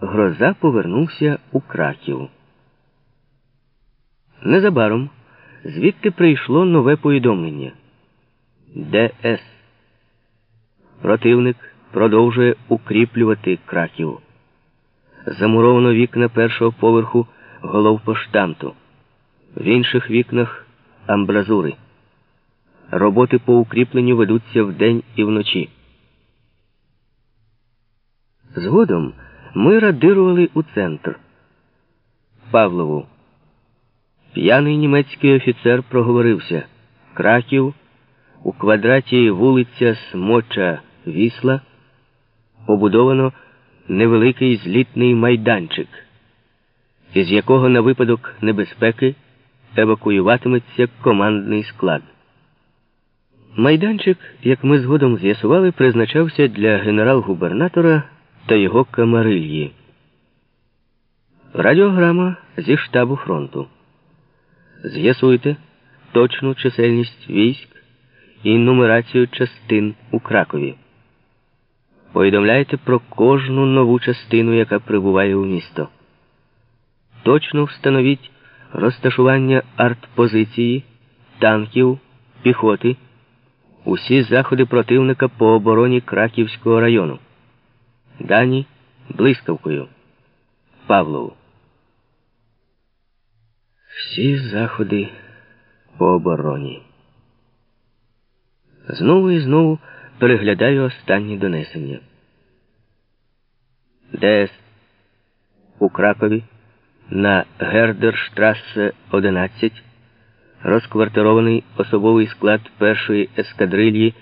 Гроза повернувся у Краків. Незабаром звідти прийшло нове повідомлення. ДС. Противник продовжує укріплювати краків. Замуровано вікна першого поверху головпоштамту. В інших вікнах амбразури. Роботи по укріпленню ведуться вдень і вночі. Згодом ми радирували у центр. Павлову. П'яний німецький офіцер проговорився. Краків у квадраті вулиця Смоча Вісла побудовано невеликий злітний майданчик, із якого на випадок небезпеки евакуюватиметься командний склад. Майданчик, як ми згодом з'ясували, призначався для генерал-губернатора та його камарильї. Радіограма зі штабу фронту. З'ясуйте точну чисельність військ і нумерацію частин у Кракові. Повідомляйте про кожну нову частину, яка прибуває у місто. Точно встановіть розташування артпозиції, танків, піхоти, усі заходи противника по обороні Краківського району. Дані блискавкою. Павлову. Всі заходи по обороні. Знову і знову переглядаю останні донесення. ДС у Кракові на Гердерштрассе 11 розквартирований особовий склад першої ескадрильї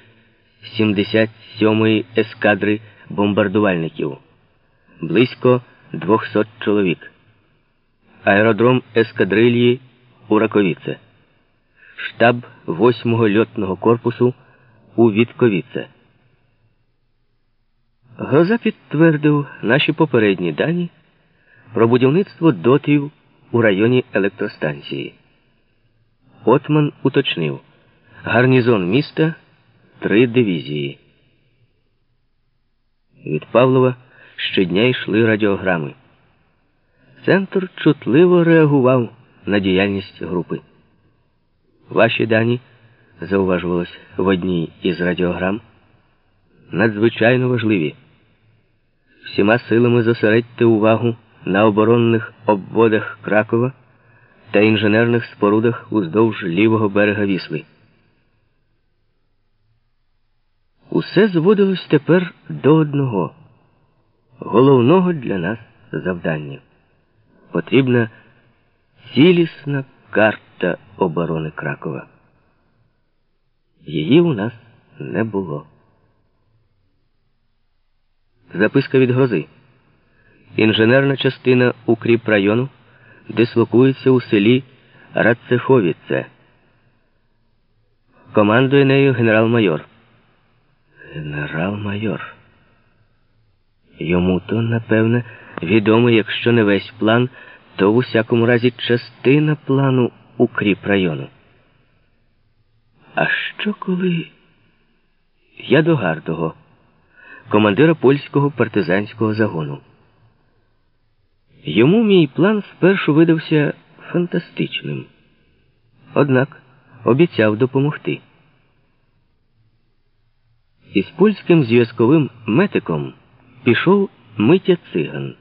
77-ї ескадри бомбардувальників. Близько 200 чоловік. Аеродром ескадрильї у Раковіце. Штаб 8-го льотного корпусу у Вітковіце. Гроза підтвердив наші попередні дані про будівництво дотів у районі електростанції. Отман уточнив гарнізон міста три дивізії. Від Павлова щодня йшли радіограми. Центр чутливо реагував на діяльність групи. Ваші дані, зауважувалось в одній із радіограм, надзвичайно важливі. Всіма силами зосередьте увагу на оборонних обводах Кракова та інженерних спорудах уздовж лівого берега Вісли. Усе зводилось тепер до одного головного для нас завдання. Потрібна цілісна карта оборони Кракова. Її у нас не було. Записка від грози. Інженерна частина укріп району дислокується у селі Радцеховіце. Командує нею генерал-майор. Генерал-майор. Йому то, напевне, відомо, якщо не весь план, то в усякому разі частина плану укріп району. А що коли я до Гардого, командира польського партизанського загону? Йому мій план спершу видався фантастичним, однак обіцяв допомогти. Із польським зв'язковим метиком пішов Митя циган.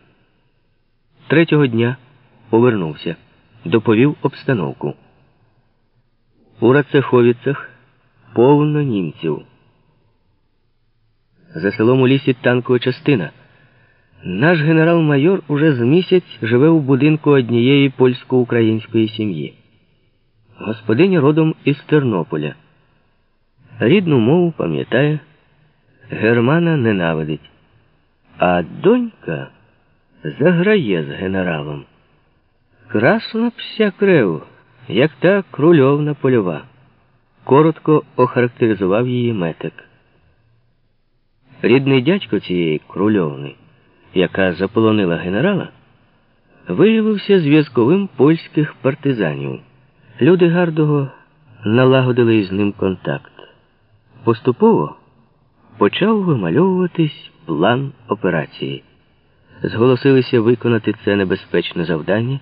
Третього дня повернувся, доповів обстановку. У Рацеховіцях повно німців. За селом у лісі танкова частина. Наш генерал-майор уже з місяць живе у будинку однієї польсько-української сім'ї. Господиня родом із Тернополя. Рідну мову пам'ятає, Германа ненавидить, а донька заграє з генералом. Красна пся крев, як та крульовна польова. Коротко охарактеризував її метик. Рідний дядько цієї крульовни яка заполонила генерала, виявився зв'язковим польських партизанів. Люди Гардого налагодили із ним контакт. Поступово почав вимальовуватись план операції. зголосилися виконати це небезпечне завдання.